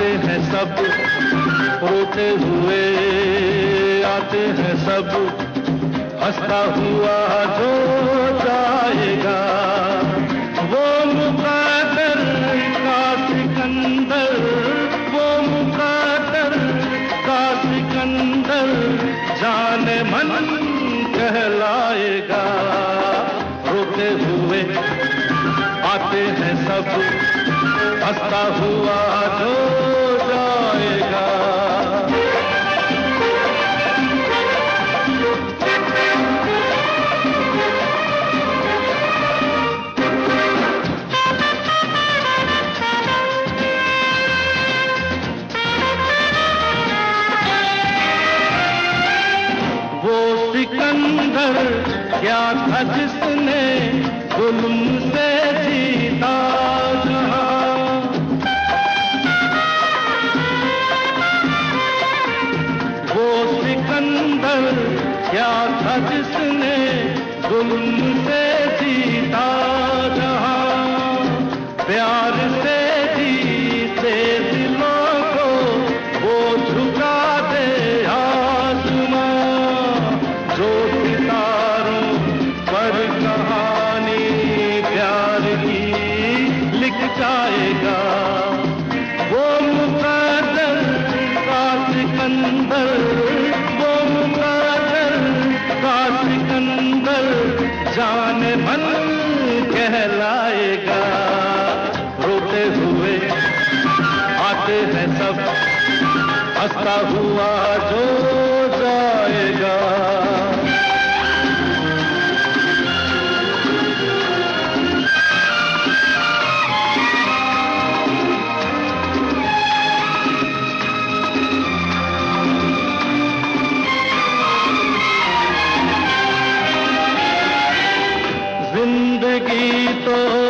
आते हैं सब, रोते हुए आते हैं सब। हंसता हुआ जो जाएगा, वो मुकादर का सिकंदर, वो मुकादर का सिकंदर जाने मन कहलाएगा। रोते हुए आते हैं सब। हंसता हुआ जो जाएगा। वो सिकंदर क्या था जिसने से जीता जहाँ? प्यार लिख जाएगा वो मुकदर का सिकंदर वो मुकदर का सिकंदर जाने मन कहलाएगा। रोते हुए आते हैं सब, हंसता हुआ जो तो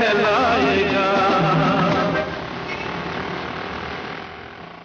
पहला